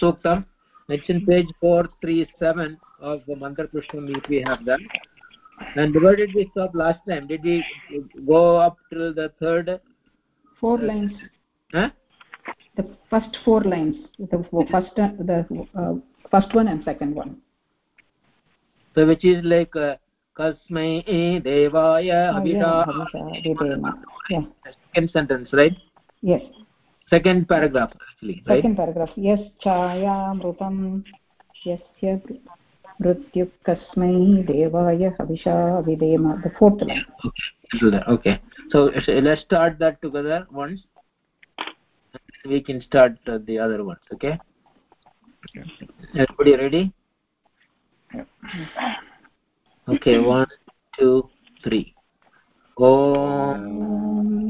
suktam it's in page 437 of the mantra pushpam which we have done and where did we stop last time did we go up till the third four uh, lines huh the first four lines the first uh, the uh, first one and second one so which is like uh, kasmai devaya havisha yeah second sentence right yes second paragraph actually right second paragraph yes chayamrutam yasya मृत्युः कस्मै देवाय हविषा विधेम the fourth line do that okay so let's start that together once we can start uh, the other ones okay everybody ready okay one two three om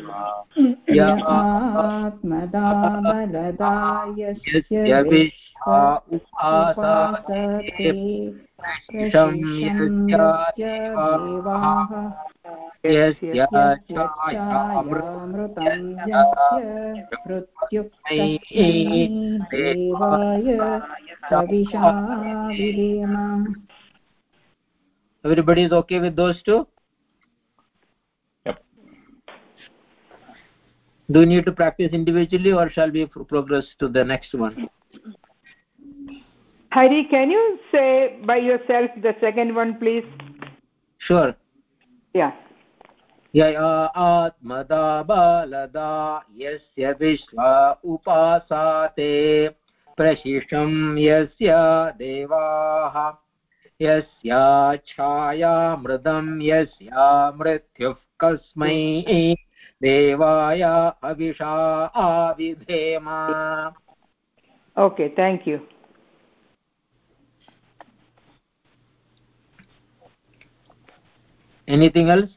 आत्मदा बलदायस्य विश्वा उपासते यस्य चायामृतं यस्य मृत्युक्तस्मै देवाय कविषा विधेम everybody is okay with those two? do you need to practice individually or shall we progress to the next one hari can you say by yourself the second one please sure yeah यया आत्मदा बालदा यस्य विश्वा उपासाते प्रशिषं यस्य देवाः यस्या छायामृदं यस्या मृत्युः कस्मै देवाय अविषा आविधेम okay thank you anything else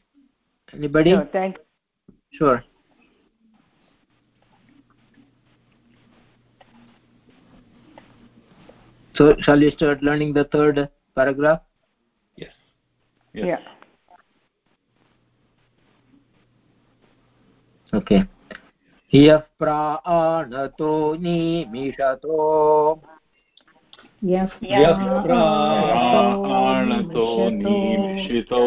anybody no, thank sure so shall we start learning the third paragraph yes, yes. yes. yeah Okay. ह्यः प्राणतो निमिषतो यः यः प्राणतो निमिषितो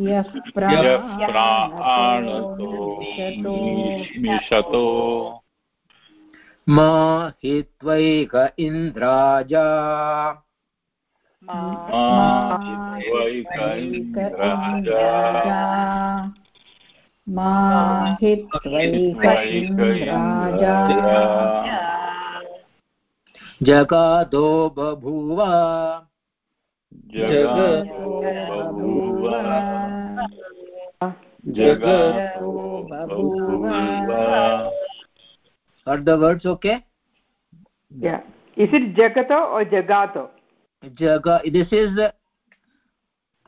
यः यः प्राणतो निमिषतो मा हि त्वैक इन्द्राजा मा हि त्वैक इन्द्राजा जगादो बभूव जगतो बभूव जगतो बभूव are the words okay yeah is it jagato or jagato jaga this is the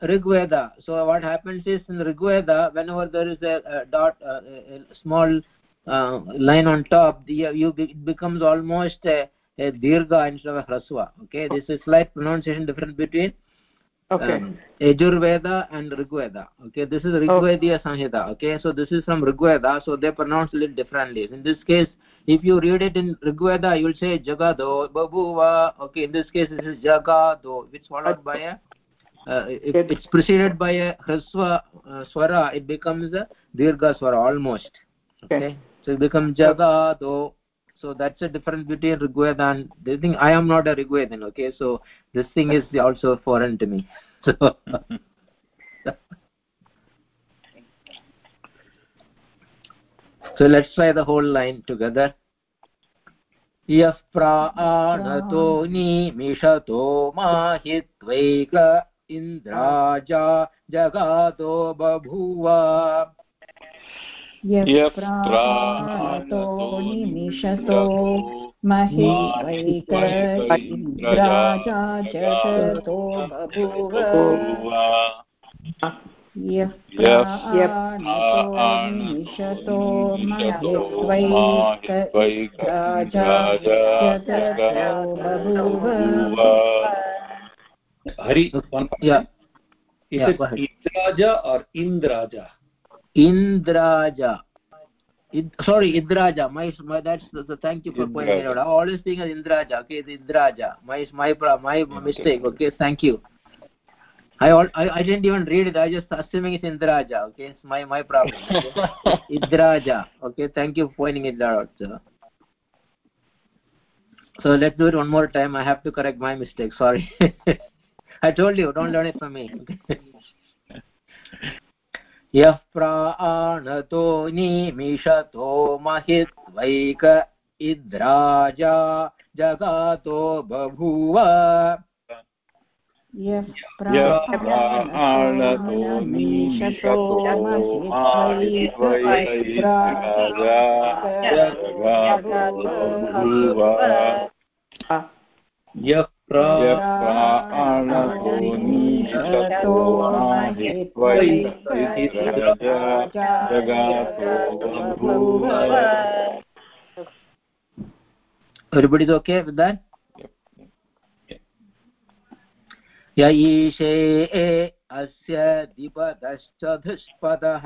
rigveda. So what happens is in rigveda whenever there is a, a dot uh, a, a small uh, line on top the, you it becomes almost a, a dirgha instead of a hraswa. Okay? This is slight pronunciation difference between okay. um, Yajurveda and Rigveda. Okay, this is Rigvediya Samhita. Okay, so this is from Rigveda, so they pronounce it differently. In this case, if you read it in Rigveda, you will say Jagado, Babuva. Okay, in this case, this is Jagado, which followed by a uh, if it's preceded by a hraswa uh, swara, it becomes a dirgha swara almost. Okay, so it becomes Jagado. So that's a difference between Rigveda and the thing. I am not a Rigvedan. Okay, so this thing is also foreign to me. So. so let's try the whole line together यः प्राणतो निमिषतो माहित्वैक इन्द्राजा जगातो बभूव। यः प्राणतो निमिषतो महित्वैक इन्द्राजा जगतो बभूव। यः प्राणतो निमिषतो महित्वैक इन्द्राजा जगतो बभूव। Hari, one Yeah. Is Yeah, it go. Indraja or Indraja? Indraja. Id, sorry, Indraja. My, my that's the, the thank you for pointing it out. I always think as Indraja. Okay, it's Indraja. My my my mistake. Okay, thank you. I, all, I I didn't even read it. I just assuming it's Indraja. Okay, it's my my problem. Okay? Indraja. Okay, thank you for pointing it out. Sir. So let's do it one more time. I have to correct my mistake. Sorry. I told you, don't learn it from me. यः प्राणतो निमिषतो महित्वैक इद्राजा जगातो बभूव यः प्राणतो निमिषतो Yah जगातो बभूव Everybody's okay with that? य ईशे अस्य द्विपदश्च धुष्पदः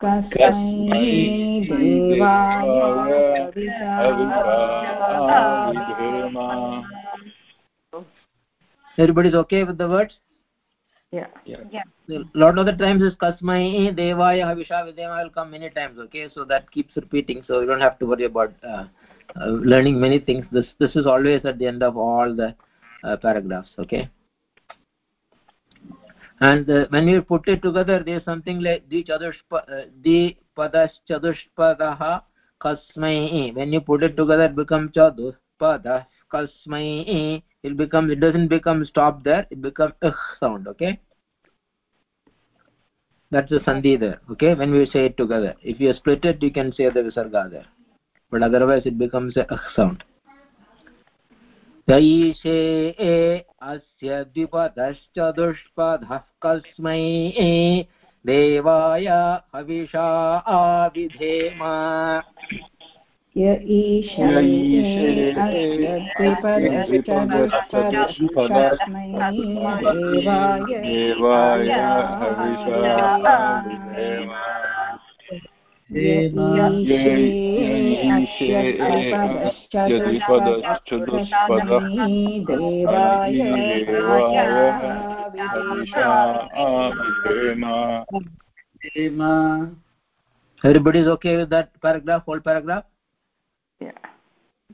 Kasmai कस्मै देवाय Everybody's okay with the words? yeah A lot of the times is kasmai devaya havisha videma will come many times okay so that keeps repeating so you don't have to worry about uh, uh, learning many things this this is always at the end of all the uh, paragraphs okay And uh, when you put it together there is something like di chadushpa uh, di padaschatushpadah kasmai when you put it together it becomes chadushpadah kasmai it becomes it doesn't become stop there it becomes ugh sound okay that's the sandhi there okay when we say it together if you split it you can say the visarga there but otherwise it becomes a ugh sound तैषे अस्य द्विपदश्च दुष्पदः कस्मै देवाय हविषा आविधेम य ईशे अस्य द्विपदश्चतुष्पदस्मै देवाय देवाय हविषा देवाय everybody is okay with that paragraph whole paragraph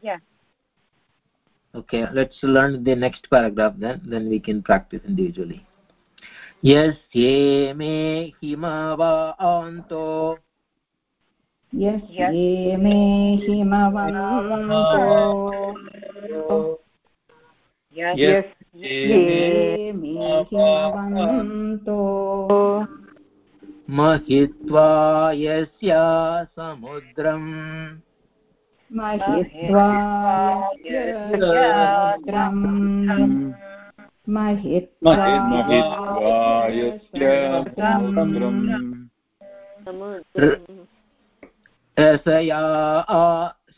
yeah okay let's learn the next paragraph then then we can practice individually यस्ये मे हिमवान्तो यस्ये मे हिमवन्तो yes ये मे हिमवन्तो महित्वा यस्या समुद्रम् महित्वा समुद्रम् महित्वा महित्वा यस्य समुद्रम् रसया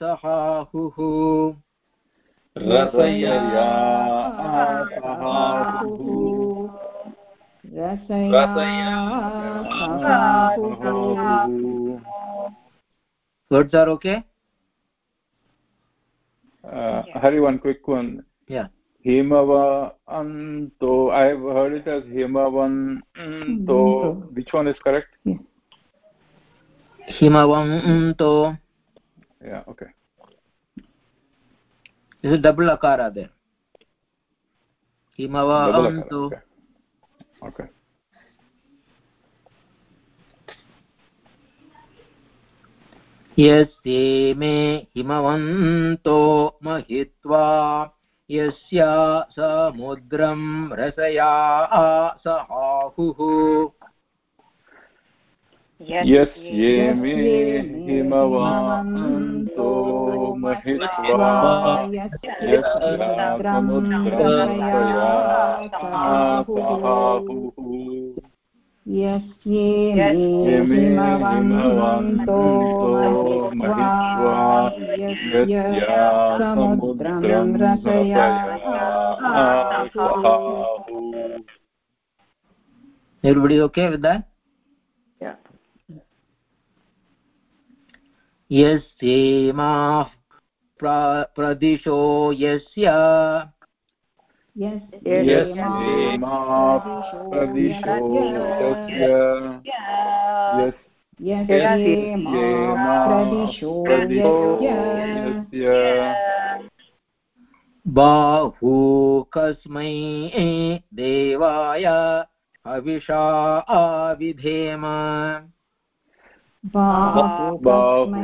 सहाहुः रसयया रसया words are okay Uh, Hari, one quick one. yeah Himava Anto. I have heard it as Himavan Anto. Which one is correct? हिमवन्तो डबल् अकारादे हिमवन्तो यस्ये मे हिमवन्तो महित्वा यस्या समुद्रं रसया सहाहुः यस्ये मे हिमवान्तो महित्वा यस्ये मे हिमवन्तो महित्वा यस्य समुद्रं रसया everybody okay with that Yeah. यस्येमाः प्रदिशो यस्य। बाहू कस्मै देवाय हविषा आविधेम। बाहु बाहु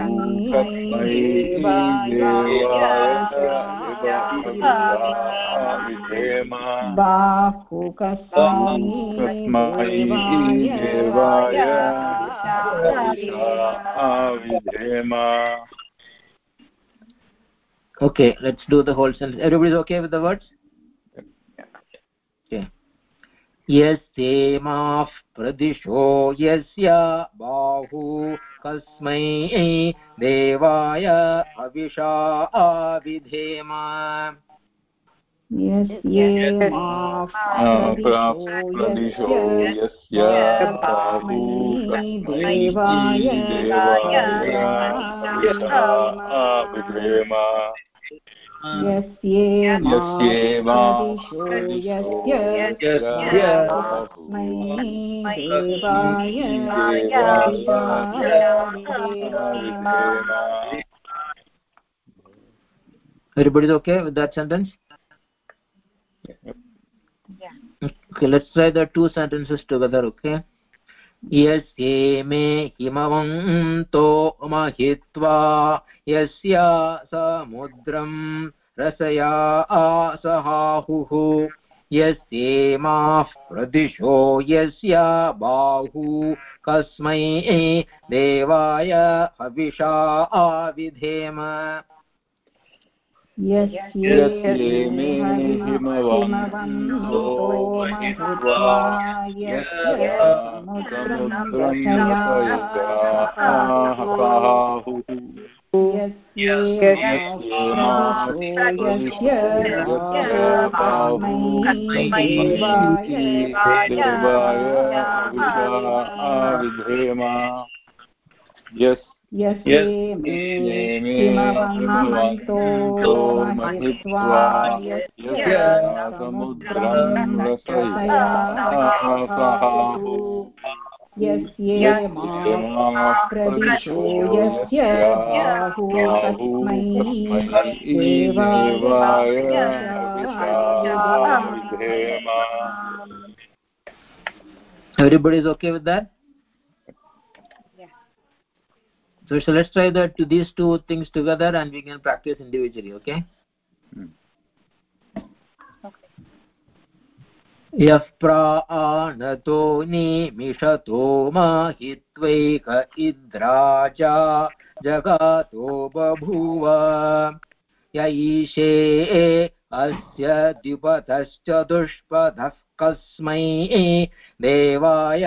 कस्मै कस्मै देवाय विधेम बाहु कस्मै कस्मै देवाय देवाय आविधेम okay let's do the whole sentence everybody's okay with the words यस्येमाः प्रदिशो यस्य बाहू कस्मै देवाय हविषा आविधेम प्रदिशो यस्य बाहु देवाय आविधेम यस्ये यस्ये मा प्रदिशो यस्य तस्मै देवाय everybody's okay with that sentence okay let's try the two sentences together okay यस्ये मे हिमवन्तो महित्वा, यस्य समुद्रं रसया सहाहुः यस्येमाः प्रदिशो, यस्य बाहू, कस्मै देवाय हविषा आविधेम। यस्ये हिमवन्तो महित्वा यस्य समुद्रं रसया यस्य प्रदिशो यस्य तस्मै देवाय विधेम यस् यस्ये मे हिमवन्तो महित्वा यस्य समुद्रं रसया सहाहुः यस्ये मा प्रदिशो यस्य बाहु कस्मै देवाय everybody is okay with that Yeah. So, so let's try that to these two things together and we can practice individually okay यः प्राणतो निमिषतो महित्वैक इद्राजा जगातो बभूव य ईशे अस्य द्विपथश्च दुष्पथः कस्मै देवाय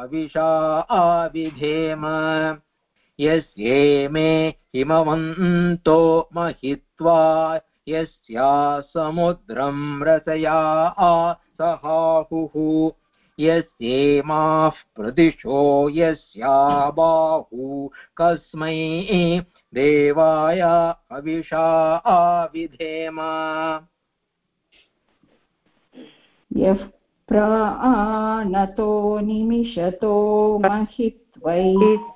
हविषा आविधेम यस्येमे हिमवन्तो महित्वा यस्या समुद्रं रसया सहाहुः। यस्येमाः प्रदिशो यस्या बाहु कस्मै देवाय हविषा आविधेम यः प्राणतो निमिषतो महित्वैकद्राजा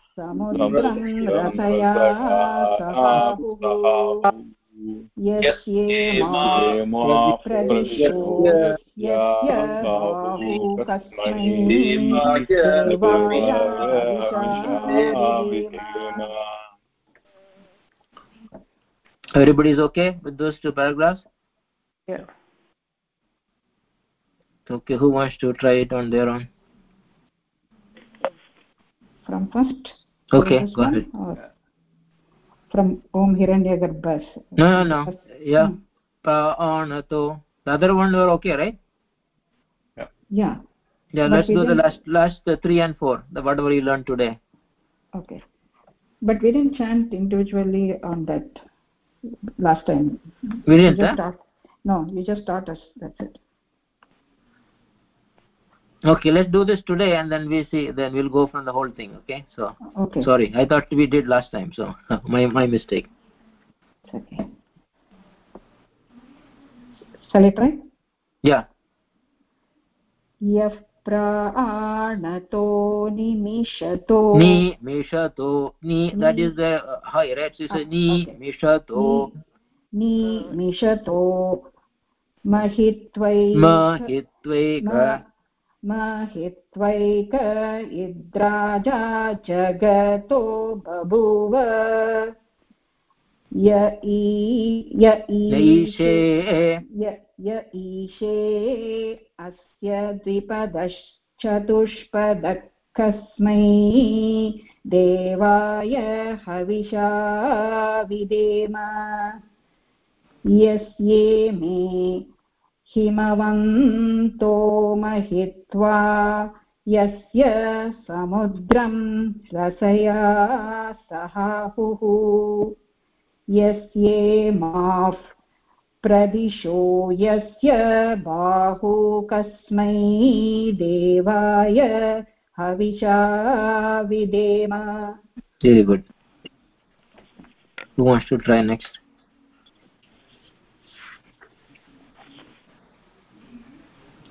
समुद्रं रसया सहाहुः यस्येमा प्रदिशो यस्य बाहु कस्मै देवाय हविषाविधेम everybody is okay with those two paragraphs Yeah. okay who wants to try it on their own from first Okay go ahead. or from om hiranyagarbhas? No no no. Yeah. Hmm. praanato the other one were okay right? Yeah. Yeah. But let's do the last last uh, 3 and 4 the whatever you learned today. Okay. But we didn't chant individually on that last time. We didn't huh? taught, no you just taught us that's it okay let's do this today and then we see then we'll go from the whole thing okay so okay sorry i thought we did last time so my my mistake it's okay shall i try yeah यः प्राणतो निमिषतो ni mishato ni that is the uh, high right so it's Ah, a ni okay. mishato निमिषतो महित्वै mahitvaika महित्वैक इद्राजा जगतो बभूव। य ईशे ईशे। य य ईशे अस्य द्विपदश्चतुष्पदः कस्मै देवाय हविषा विदेम। यस्ये मे हिमवन्तो महित्वा यस्य समुद्रं रसया सहाहुः। यस्ये माः प्रदिशो यस्य बाहु कस्मै देवाय हविषा विदेम। Very good. Who wants to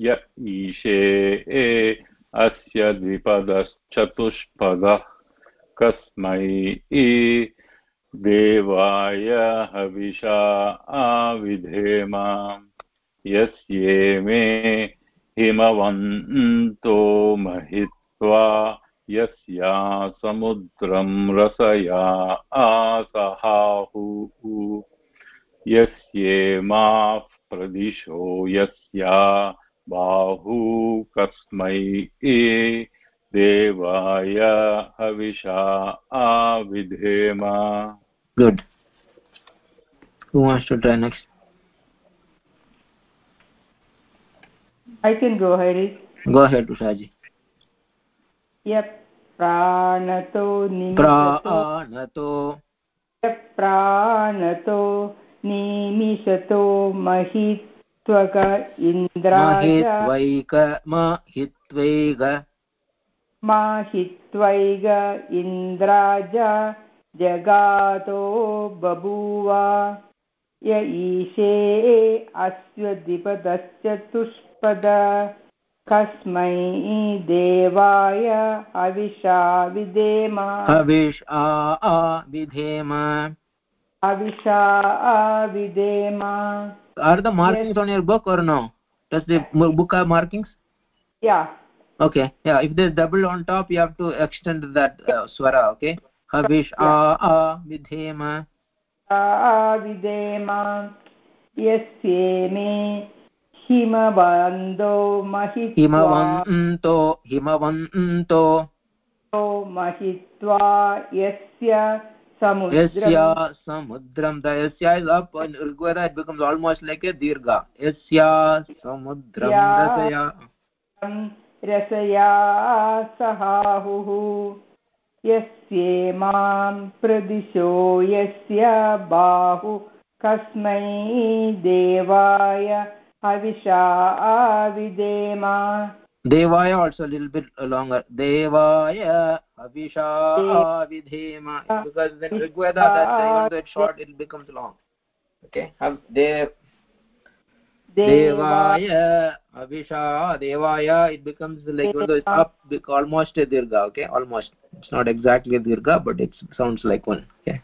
य ईशे ए अस्य द्विपदश्चतुष्पदः कस्मै इ देवाय हविषा आविधेम यस्ये मे हिमवन्तो महित्वा यस्या समुद्रं रसया आसहाहुः। यस्येमाः प्रदिशो यस्या बाहू कस्मै देवाय हविषा आविधेम good who wants to try next I can go ahead. go ahead ushaji यः प्राणतो निमिषतो प्राणतो यः प्राणतो निमिषतो महित्वक इन्द्राय महित्वैक महित्वैग माहित्वैग इन्द्राज जगातो बभूव। य ईशे अश्वद्विपदश्चतुष्पद कस्मै देवाय हविषा विधेम। हविष विधेम। हविषा विधेम। Are the markings yes. on your book or no does the book have markings yeah okay yeah if there's double on top you have to extend that uh, swara okay havish a a vidhema विधेम यस्ये may हिमबन्धो महित्वा himavanto himavanto महित्वा यस्य yasya samudram the yasya is up in rigveda it becomes almost like a dirgha yasya samudram rasaya रसया सहाहुः यस्ये प्रदिशो यस्य बाहु कस्मै देवाय हविषा विधेम devaya also a little bit longer. Devaya havisha vidhema because in rigveda that even short it becomes long. Okay have dev devaya. Havisha devaya it becomes like even though it's up bec- almost a dirgha okay? Almost it's not exactly a dirgha but it sounds like one okay?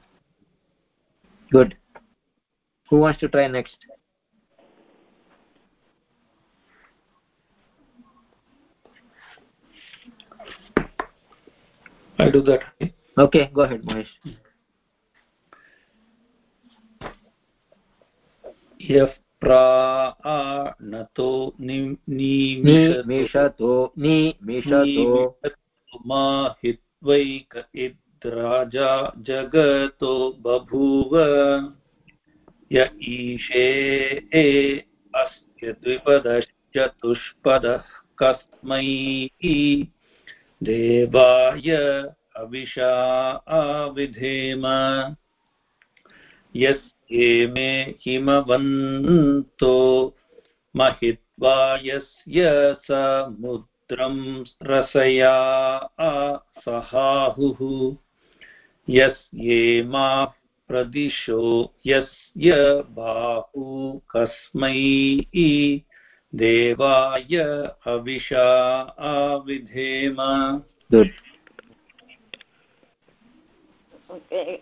Good. Who wants to try next I do that. okay go ahead mahesh. यः प्राणतो निमिषतो निमिषतो माहित्वैक इद्राजा जगतो बभूव य ईशे अस्य द्विपदश्चतुष्पदः कस्मै देवाय अविषा विधेम यस्ये मे हिमवन्तो महित्वा यस्य समुद्रं रसया सहाहुः। यस्ये मा प्रदिशो यस्य बाहु कस्मै देवाय हविषा विधेम good Okay.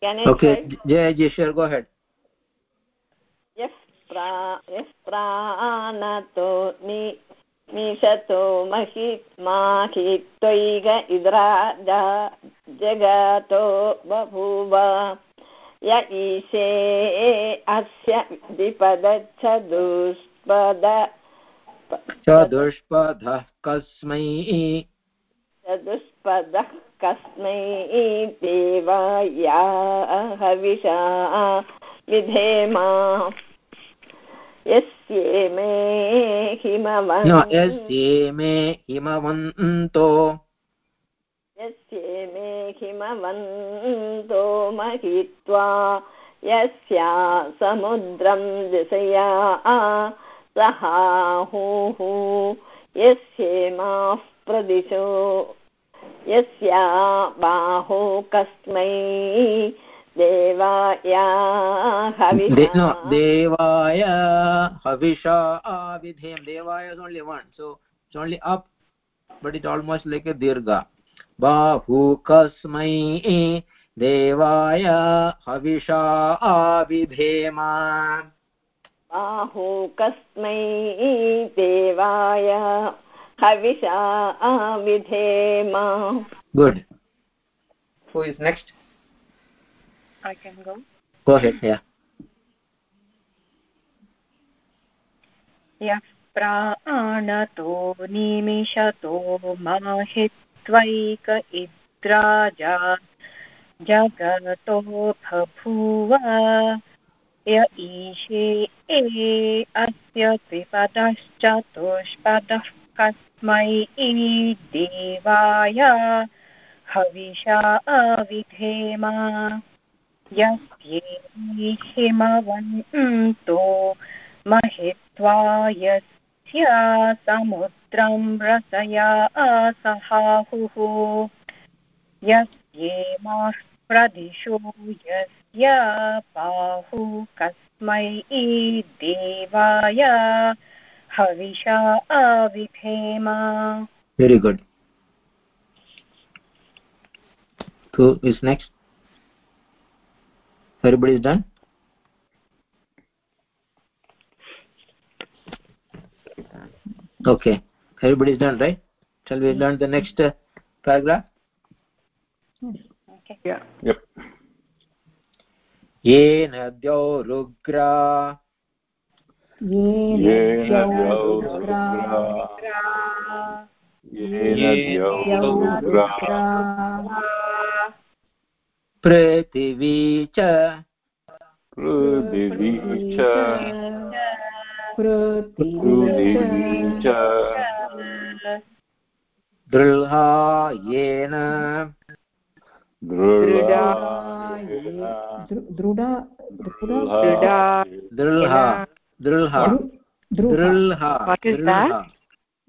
Can I okay try? jay jay sure go ahead यः प्रा यः प्राणतो नि निशतो महि माहि माहित्वैग इद्राजा जगतो बभूव य ईशे अस्य विपदच्छदुष्पद चतुष्पदः कस्मै। चतुष्पदः कस्मै देवाया हविषा विधेम। यस्ये मे हिमवन्। no यस्ये मे हिमवन्तो। यस्ये मे हिमवन्तो महित्वा यस्या समुद्रं दिशया। सहाहोः यस्येमाः प्रदिशो। यस्या देवाय हविषा विधेयम् देवाय so it's only up but दीर्घ बाहु कस्मै देवाय हविषा आविधेमा बाहु कस्मै देवाय हविषा विधेम good. Who is next? I can go. go ahead yeah. यः प्राणतो निमिषतो माहित्वैक इद्राजा जगतो बभूव य ईशे, ए, अस्य त्रिपदश्चतुष्पदः कस्मै देवाय। हविषा विधेम यस्येहिमवन्तो महित्वा यस्य समुद्रं रसया सहाहुः यस्येमाः प्रदिशो यस्य बाहु कस्मै देवाय हविषा विधेम very good who is next everybody is done okay everybody is done right shall we learn the next uh, paragraph Okay. Yeah. Yep. येन द्यौरुग्रा येन येन द्यौरुग्रा द्यौरुग्रा येन द्यौरुग्रा द्यौरुग्रा पृथिवी च। पृथिवी च। पृथिवी पृथिवी च। दृढा येन। दृढा दृढा Dृढा. दृढा दृढा दृढा What is that?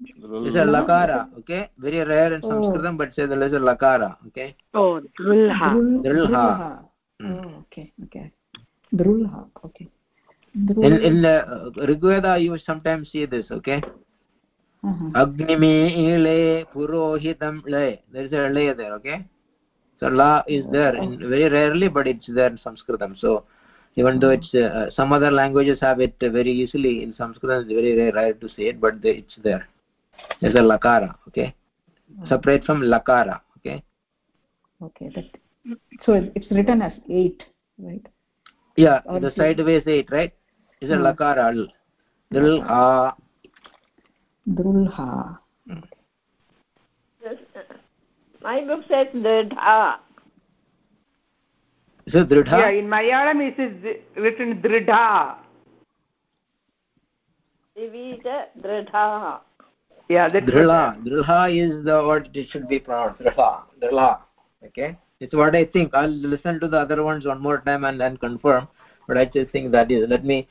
It's a lakara, okay? Very rare in Sanskritam, but say there is a lakara, okay? Oh, drulha. Drilha. Oh, okay, okay. Drulha, okay. In in uh, Rigveda, you sometimes see this, okay? Uh-huh. Agnime purohitam le. There is a le there, okay? So la is there in very rarely, but it's there in Sanskritam. So even though it's uh, some other languages have it very easily, in Sanskritam it's very rare, rare to see it, but the, it's there. There's a lakara, okay? Separate from lakara, okay? Okay, that. So it's written as eight, right? Yeah, Or the two. sideways eight, right? Is a Hmm. lakara. L. Dil ha. Drulha. My book says dridha. Is it dridha? Yeah, in Malayalam it is written dridha. Divija dridha. Yeah, that's Drilha. Drilha is the what it should be pronounced. Drilha. Drilha. Okay? It's what I think. I'll listen to the other ones one more time and then confirm. But I just think that is. Let me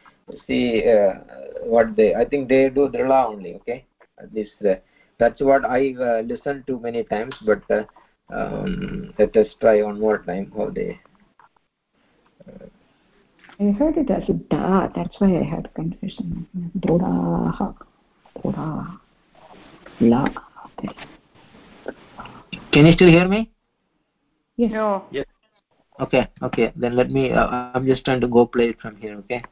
see uh, what they. I think they do Drilha only. Okay? At least uh, that's what I uh, listened to many times. But uh, um, let us try one more time how they. I heard it as da. That's why I had confusion. Drudaha. Drudaha. La. Okay. Can you still hear me? Yes. No. Okay. Okay. Then let me. Uh, I'm just trying to go play it from here. Okay.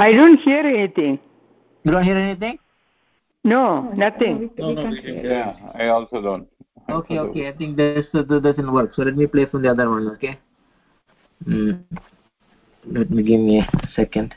I don't hear anything. You don't hear anything? No, nothing. No, no, yeah, I also don't. Okay, okay. I think this uh, doesn't work. So let me play from the other one. Okay. Mm. Let me give me a second.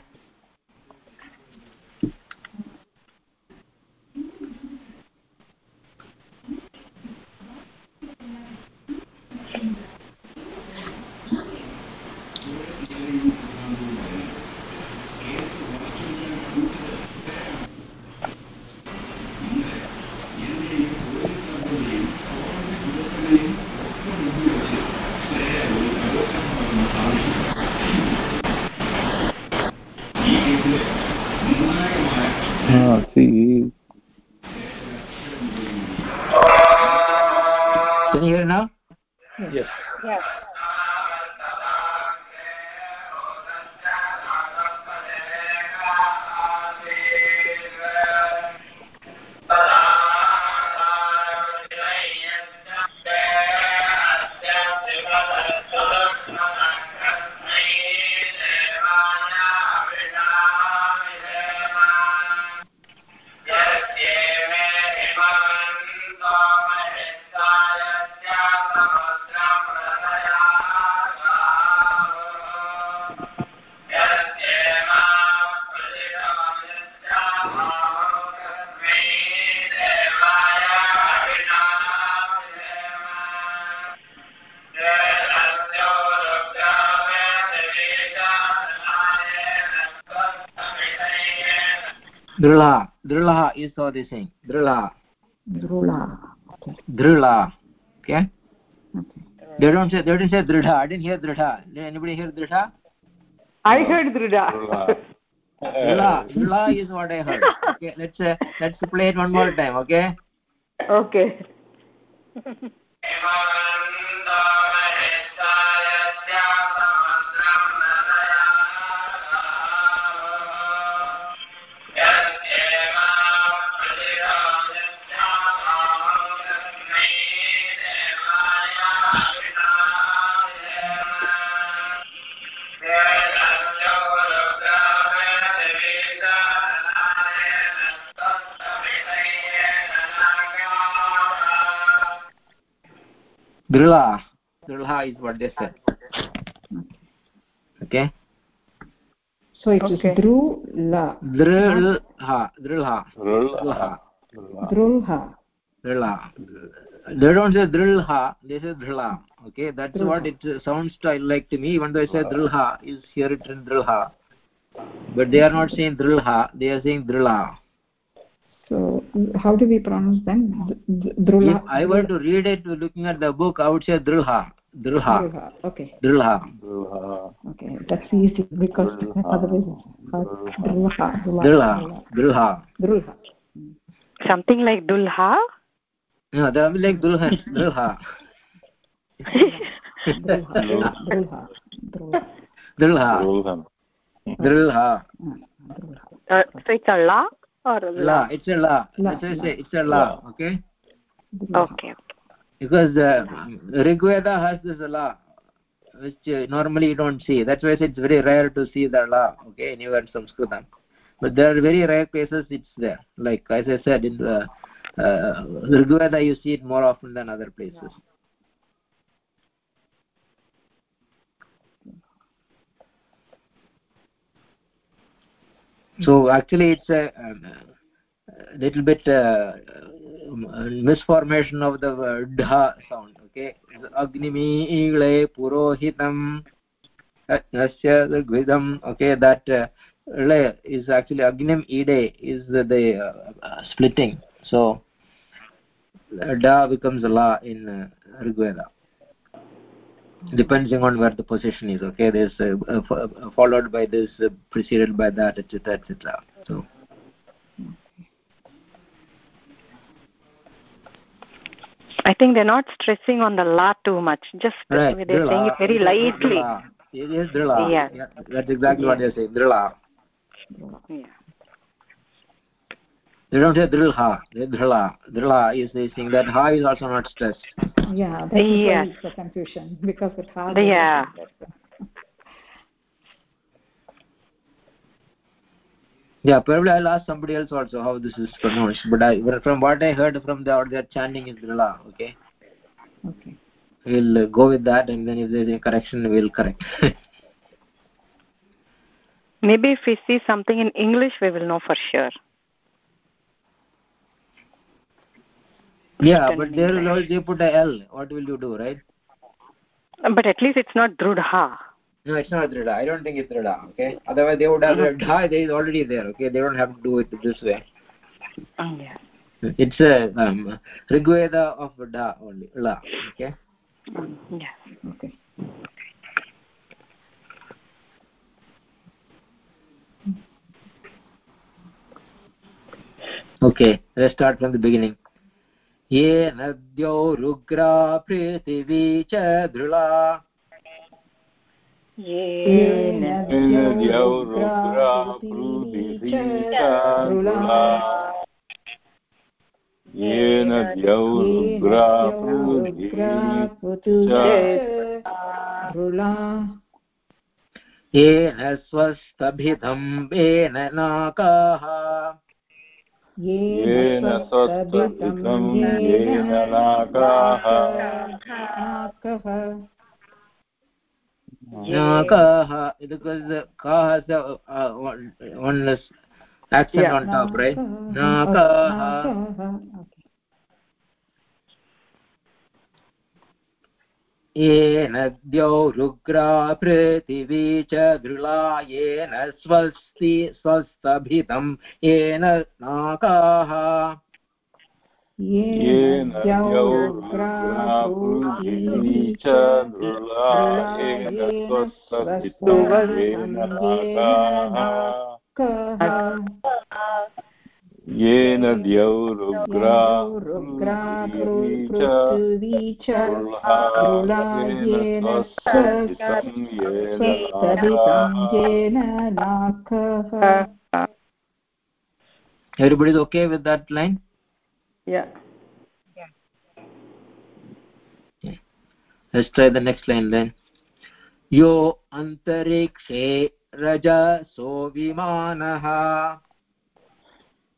Drilla. Drilla is how they saying. Drilla. Drula. Okay. Drilla. Okay. Okay. They don't say. They didn't say dridha. I didn't hear dridha. Did anybody hear dridha? I heard Drida. Drilla. Drilla is what I heard. Okay. Let's uh, let's play it one more time. Okay. okay. Drilla. Drilla is what they said. Okay. So it is Okay. Drula. Drilla. Drilla. Drilla. Drulha. Drilla. They don't say drillha, they say drilla. Okay, that's what it uh, sounds to, like to me, even though I say drillha, is here it in drillha. But they are not saying drillha, they are saying drilla. So how do we pronounce them? D- d- Drula. If I were to read it looking at the book, I would say drillha. Drillha. Drulha. Okay. Drillha. Drilla. Okay. That's easy because otherwise it's hard. Drulha. Drilla. Drilla. Drulha. Something like dulha. No, that would be like drillha. Drillha. Drulha. Drulha. Drulha. Drillha. Drilla. Drillha. Drulha. Uh, so it's a la or La. la? It's a la. La, That's why I la. say it's a la. Okay? Okay. okay. because uh, Rigveda has this law which uh, normally you don't see that's why I said it's very rare to see the law okay anywhere in Sanskritam but there are very rare cases it's there like as I said in the uh, Rig Veda you see it more often than other places so actually it's a, um, little bit uh, um, misformation of the word dha sound okay? Agnimile purohitam asya rigvidam okay? That uh, le is actually agnim ide is the, the uh, uh, splitting. So da becomes a la in uh, rigveda depending on where the position is okay there's uh, uh, uh, followed by this uh, preceded by that etc etc so I think they're not stressing on the la too much. Just right they're saying it very lightly. drilla. it is drilla Yeah. that's exactly what they're saying drilla Yeah. They don't say drillha they drilla drilla is they saying that ha is also not stressed Yeah, that's Yes. why it's a confusion because it has. Yeah. Yeah, probably I'll ask somebody else also how this is pronounced. But I, from what I heard from the what they're chanting is Drila. Okay. Okay. We'll uh, go with that, and then if there's a correction, we'll correct. Maybe if we see something in English, we will know for sure. Yeah, but there English. they put a L. What will you do, right? But at least it's not Drudha. No, it's not Drida. I don't think it's Drida. Okay. Otherwise, they would have. Dha. They is already there. Okay. They don't have to do it this way. Oh, yeah. It's a um, Rigveda of Dha only. La. Okay. Mm, yeah. Okay. Okay. Let's start from the beginning. ये नद्यो रुग्रा पृथिवी च दृला येन द्यौ पृथिवी च। येन द्यौ रुग्रा पृथिवी च रुला येन स्वस्तभिधं नाकाः। येन स्वस्तभितं येन नाकाः नाकः नाकाः uh, one, one less accent Yeah. on top right नाकः नाकाः नाकः येन द्यौ रुग्रा पृथिवी च दृला येन स्वस्ति स्वस्तभितं येन नाकाः। येन द्यौ पृथिवी च रुला येन येन नाकाः येन द्यौ रुग्रा पृथिवी च पृथिवी च रुला येन स्वस्तभितं येन स्वस्तभितं नाकाः येन नाकः everybody is okay with that line Yeah. let's try the next line then यो अन्तरिक्षे रजसो विमानः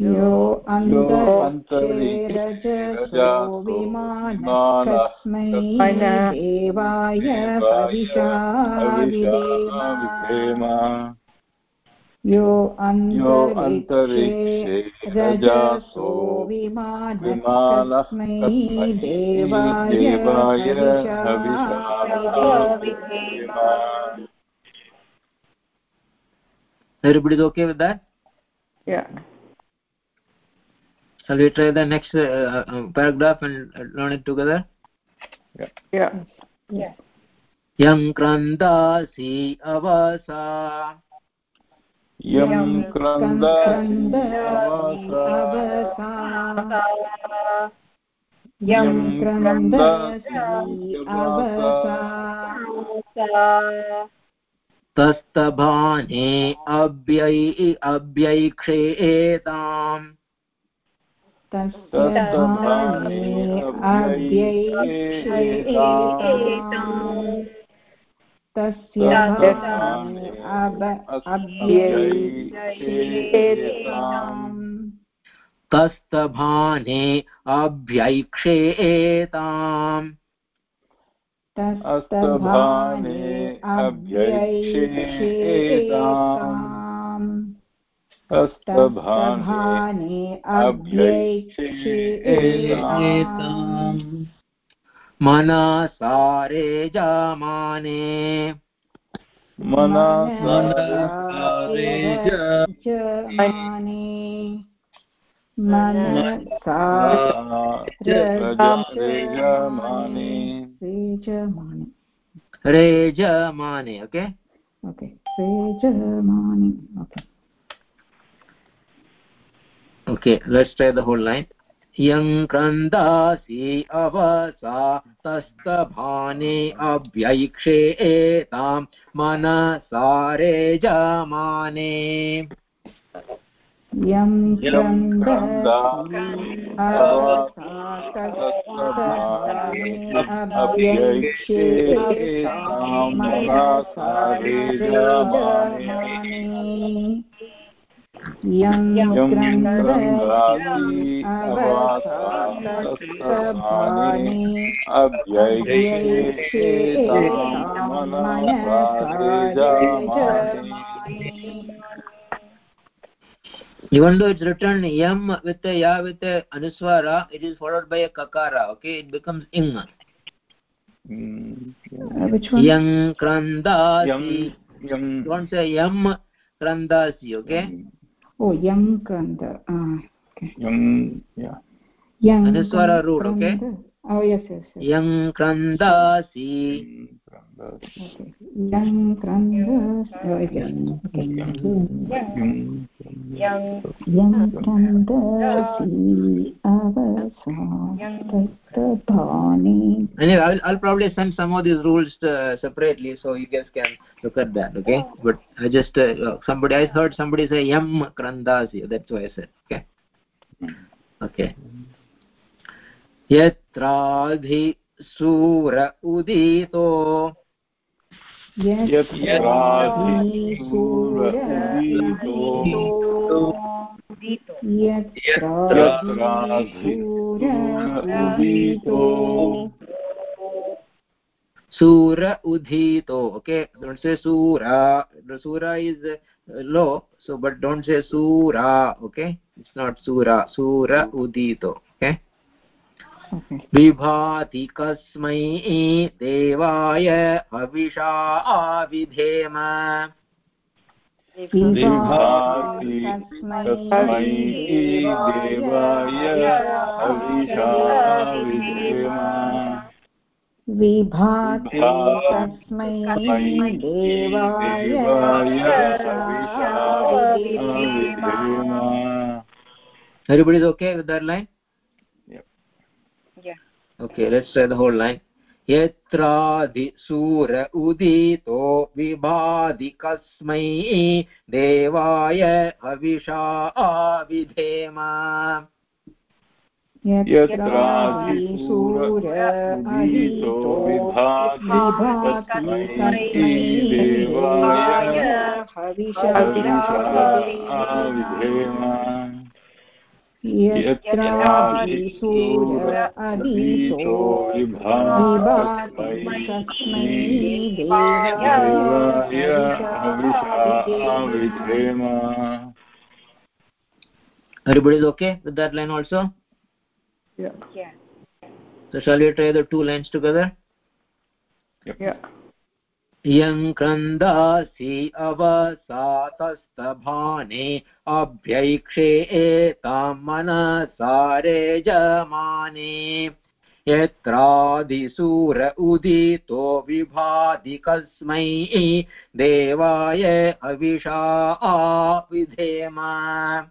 यो अन्तरिक्षे रजसो देवाय विधेम यो अन्तरिक्षे रजसो विमानः देवाय विधेम okay with that Yeah. Shall we try the next uh, uh, paragraph and uh, learn it together Yeah. yeah यं क्रन्दासि अवसा यं क्रन्दसि अवसा यं क्रन्दसि अवसा तस्तभाने अव्यै अव्यैक्षेताम् तस्य तस्तभाने अभ्यैक्षेताम् तस्तभाने अव्यैक्षेताम् तस्तभाने अव्यैक्षेताम् मनसारे जामाने। मनसारे जमाने। मनसा रेजमाने रेजमाने रेजमाने okay okay रेजमाने okay okay let's try the whole line. यं क्रन्दासि अवसा तस्तभाने अभ्यैक्षे एतां मनसारे जमाने यं क्रन्दासि अभ्यैक्षे मनसारे जमाने even though it's written yam with a ya with a anuswara it is followed by a kakara okay it becomes ing Mm. which one yang krandasi Yam, yam, don't say yam krandasi okay ओ यङ्ग् कन्द यङ्ग् यङ्ग् स्वर root okay yang kranda oh again okay. Yang krandasi avasatasthabhani anyway I'll, I'll probably send some of these rules uh, separately so you guys can look at that okay? But i just uh, somebody i heard somebody say yam krandasi that's why i said okay? Okay यत्राधि सूर उदितो। सूर उधीतो okay don't say सूरा सूरा is low so but don't say सूरा okay it's not सूरा सूर उदितो ओके? विभाति कस्मै देवाय हविषा विधेम विभाति तस्मै देवाय हविषा विधेम विभाति तस्मै देवाय हविषा विधेम everybody is okay with that line. Okay let's try the whole line. यत्रादिसूर उदितो विभाति कस्मै देवाय हविषा विधेम यत्राधिसूर उदितो विभाति तस्मै देवाय हविषा विधेम यत्रादिसूर अदितो विभाति तस्मै देवाय हविषा विधेम everybody is okay with that line also Yeah. Yeah. so shall we try the two lines together Yeah. यं क्रन्दासि अवसातस्तभाने अभ्यैक्षे एतां मनसारे जमाने यत्रादिसूर उदितो विभाति कस्मै देवाय हविषा विधेम यं यं क्रन्दासि तस्य भागे अव्यैक्षे एतां मनसारे जमाने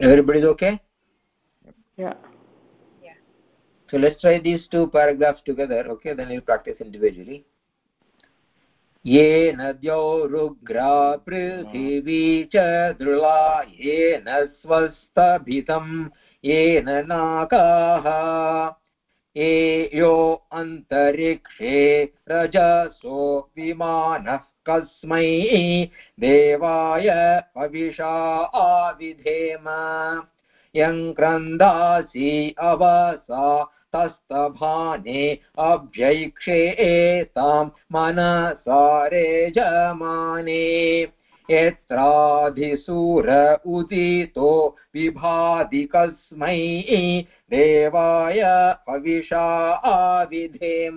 everybody's okay yeah yeah so let's try these two paragraphs together okay then we'll practice individually येन द्यौरुग्रा पृथिवी च दृळा येन स्वस्थभितम् येन नाकाः एयो अन्तरिक्षे रजसो विमानः कस्मै देवाय हविषा आविधेम यं क्रन्दासि अवसा तस्तभाने अभ्यैक्षेतां मनसारे जमाने। यत्राधिसूर उदितो विभाति कस्मै देवाय हविषा आविधेम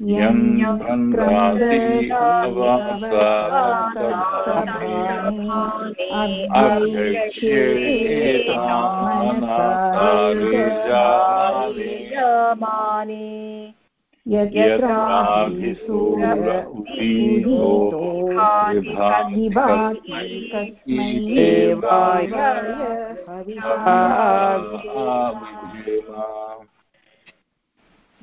यं क्रन्दाति अव्यक्षेतामनसारिजामाने यत्राभिसूर उदीतो विभाति कस्मै देवाय हविषा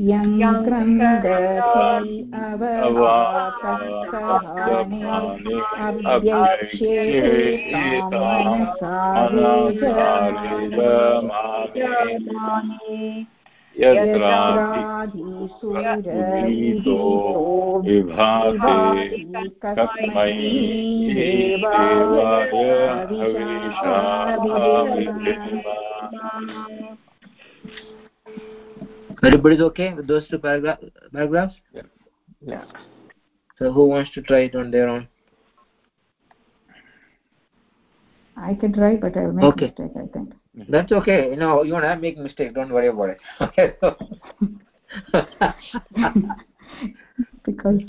हविषा यं क्रन्दति अवकाने विभाति कस्मै देवाय हविषा everybody's okay with those two paragra paragraphs yeah yeah. so who wants to try it on their own I can try, but I'll make Okay. mistake. I think. that's okay you know you don't have to make mistake don't worry about it okay because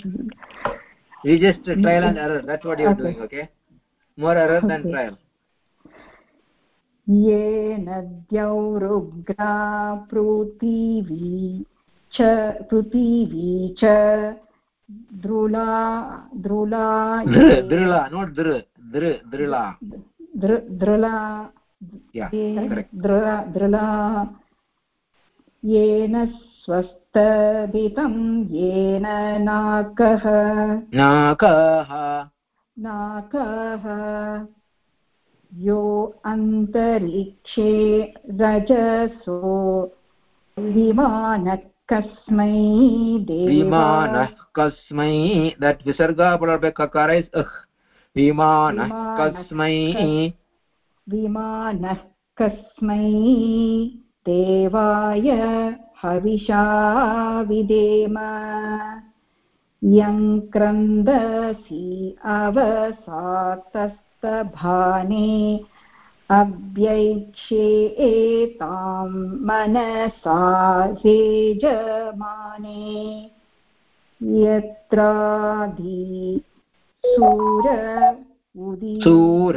you just trial and error that's what you're Okay. doing okay more error than trial येन द्यौरुग्रा पृथिवी च पृथिवी च not dhr dhr drila दृ- दृला ये- दृला दृला येन स्वस्थभितं येन नाकः। नाकः। नाकः। यो अन्तरिक्षे रजसो विमानः कस्मै विमानः देवाय कस्मै ugh. Vimanah विमानः kasmai विमानः कस्मै देवाय हविषा विदेम यं क्रन्दसि भानी अव्यैक्ष्येताम् मनसा हेजमाने यत्रादि सूर उदि सूर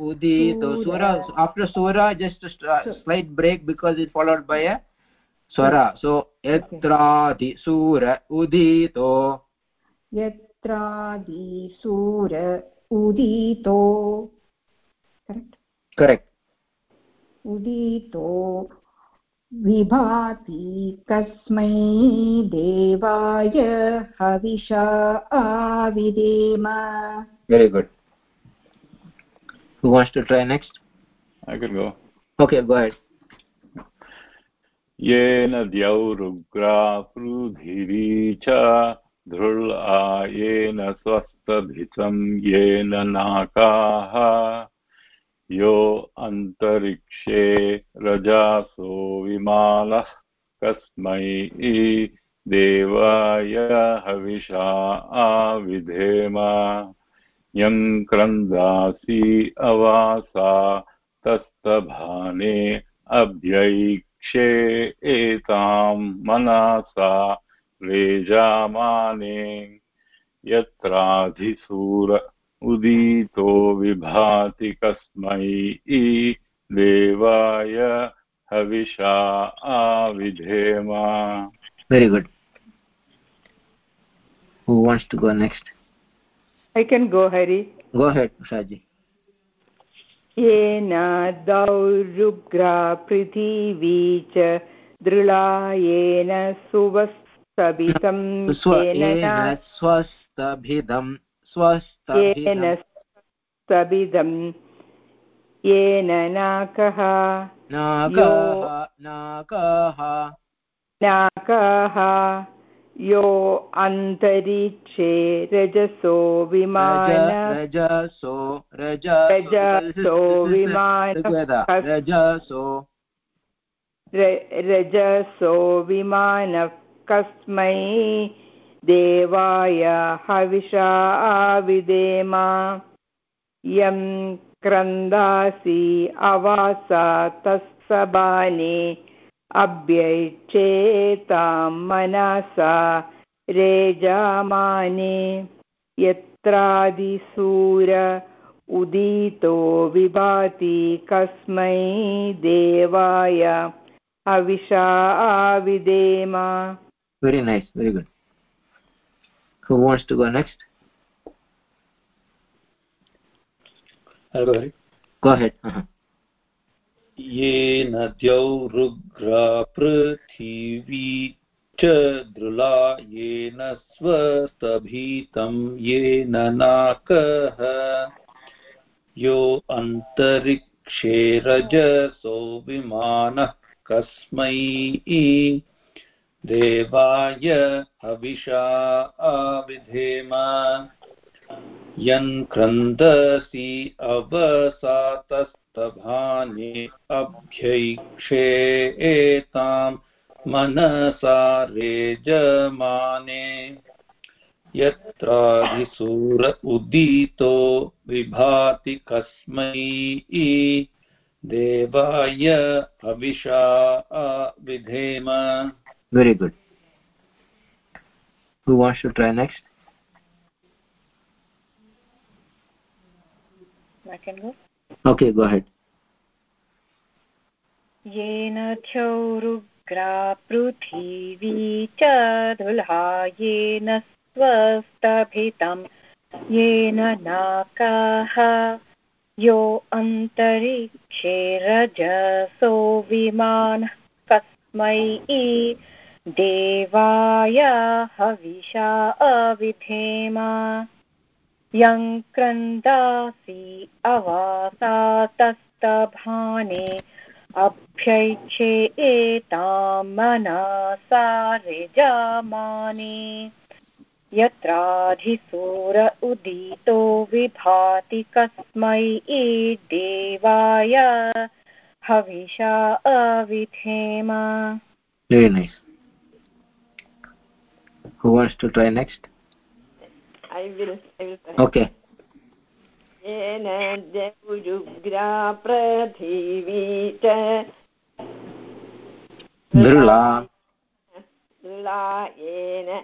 उदि सूर। आफ्टर् सूर just slight break because it followed by स्वर सो यत्रादि सूर उदितो। यत्रादि सूर उदितो करेक्ट् correct उदितो विभाति कस्मै देवाय हविषा आविदेम very good who wants to try next i can go okay go ahead येन द्यौरुग्रा पृथिवी च धृळा येन स्वस्थभितं येन नाकाः। यो अन्तरिक्षे रजासो विमानः कस्मै देवाय हविषा आविधेम। यं क्रन्दासि अवासा तस्तभाने अभ्यैक्षे एतां मनसा रेजामाने यत्राधिसूर उदितो विभाति कस्मै देवाय हविषा आविधेम। Very good. Who wants to go next? I can go hari. Go ahead ushaji येन दौरुग्रा पृथिवी च दृढा येन सुवस्तभितं येन स्वस्तभिदं सबिदं येन नाकः। नाकः नाकः। यो अन्तरिक्षे रजसो विमान। रजसो रजसो विमान। रजसो। रजसो विमानः कस्मै देवाय हविषा आविदेम यं क्रन्दासि अवासा तत्सबाने अभ्यैक्षेतां मनसा रेजामाने। यत्रादिसूर उदितो विभाति कस्मै देवाय हविषा आविदेम very nice, very good. Who wants to go next I'll go ahead. go ahead uh -huh. येन द्यौरुग्रा पृथिवी च दृला येन स्वस्तभीतं येन नाकः यो अन्तरिक्षे रजसो विमानः कस्मै देवाय हविषा आविधेम यन् क्रन्दसि अवसातस्तभाने अभ्यैक्षे एतां मनसा रेजमाने। यत्राधिसूर उदितो विभाति कस्मै देवाय हविषा विधेम very good. Who wants to try next? I can go. okay go ahead. येन ध्यौरुग्रा पृथिवी च दुल्हा येन स्वस्तभितं येन नाकाः। यो अन्तरिक्षे रजसो विमानः कस्मै देवाय हविषा अविधेम। यं क्रन्दासि अवासातस्तभाने अभ्यैक्षे एतां मनसा रिजामाने यत्राधिसूर उदितो विभाति कस्मै देवाय हविषा अविधेम। Who wants to try next? I will, I will try. okay. येन देवुजुग्रा पृथिवी च दृढा दृढा येन येन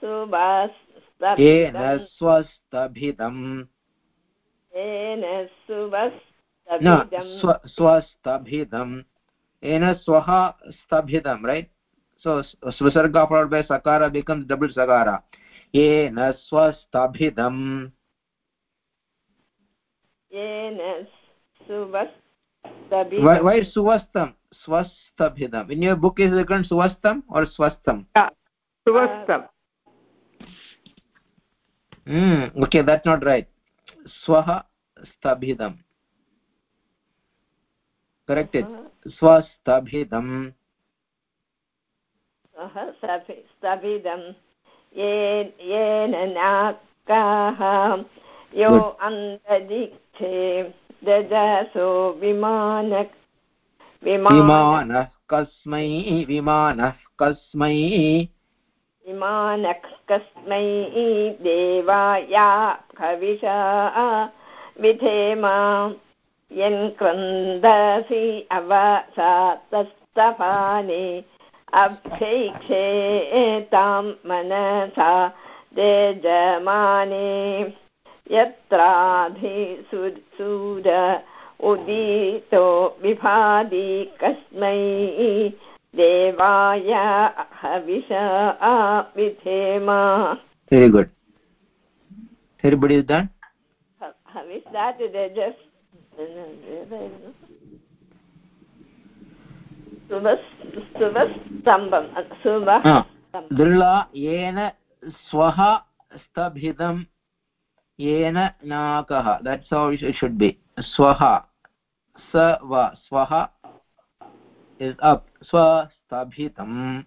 सुभस्तभिदं स्वस्तभिदम् येन न सुभस्तभिदं स्व स्वस्तभिदम् येन स्वः स्तभिदम् right? So svisarga followed by sakara becomes double sakara yen स्वस्तभिदम् yen सुभस् why, why swastam swastabhidam in your book is written swastam or swastam yeah Suvastam. mm, okay that's not right swaha stabhidam correct it swastabhidam सः स्तभिदं येन नाकाः यो Good. ददसो विमान विमान कस्मै विमानः कस्मै। विमानः कस्मै देवाया कविषा विधेम। यन्क्रन्दसि अवसातस्तफानि अभ्यैक्षे तां मनसा तेजमाने यत्राधिसूर उदितो विभाति कस्मै देवाय हविषा विधेम very good everybody is done Havish that they just Ah. दृला येन स्वः स्तभिदं येन नाकः how it should be स्वः स व स्वः up स्वस्तभितं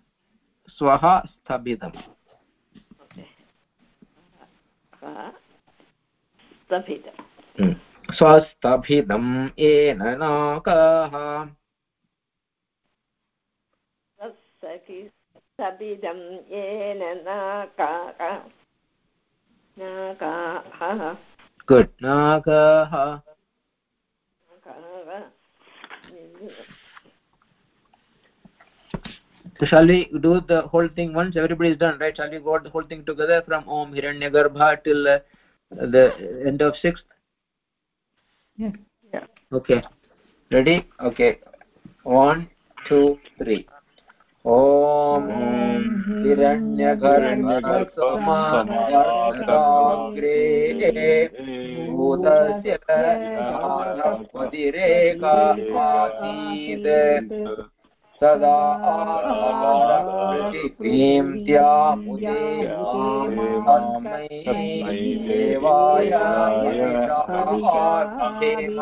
स्वः स्तभितम् स्वस्तभितं येन नाकः सखि सबिदं येन नाकाः नाकाः good नाकः So shall we do the whole thing once? Everybody is done, right? Shall we go the whole thing together from Om Hiranyagarbha till uh, the end of sixth? Yeah. Okay. Ready? Okay. One, two, three. ॐ हिरण्यगर्भसमाग्रे भूतस्य पतिरेकासीत् सदा पृथिवीं त्यामुदे तस्मै देवाय विशाखेम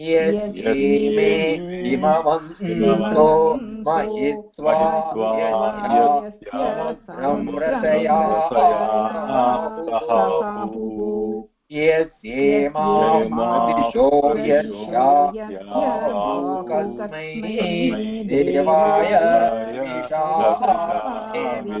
विधेम यस्येमे इमवन्तो महित्वा यस्यामुद्रमृतया यस्येमादिशो यस्या कस्मै देवाय येन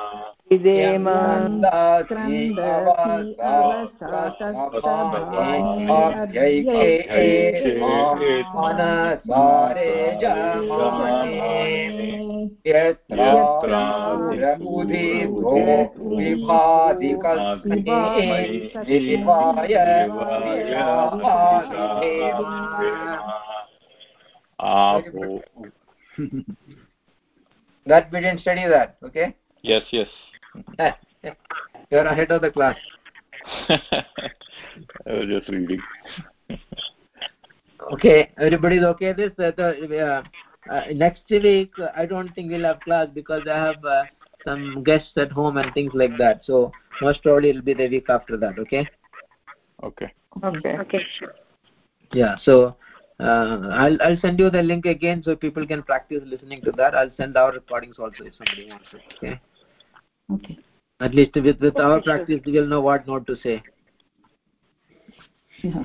विधेम मनसारे जमाने यत्रामुदितो विभाति कस्मै देवाय That we didn't study that, okay? yes yes You're ahead of the class. i was just reading Okay, everybody's okay. This uh, the, uh, uh, next week uh, I don't think we'll have class because I have uh, some guests at home and things like that. So most probably it'll be the week after that. Okay. Okay. Okay. Okay, sure. Yeah. So uh, I'll I'll send you the link again so people can practice listening to that. I'll send our recordings also if somebody wants it. Okay okay At least with with our Okay, sure. practice, we'll know what not to say. yeah.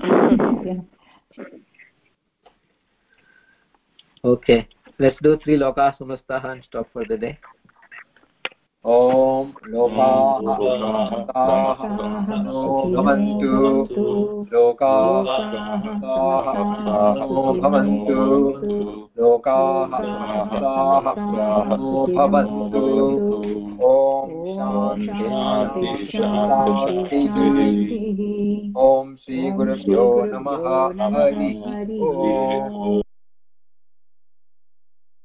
yeah. Okay. Let's do three loka samastaha and stop for the day. ॐ लोकाः लोकाः समस्ताः सुखिनो भवन्तु लोकाः समस्ताः सुखिनो भवन्तु लोकाः समस्ताः सुखिनो भवन्तु ॐ शान्ति ॐ श्रीगुरुभ्यो नमः हरिः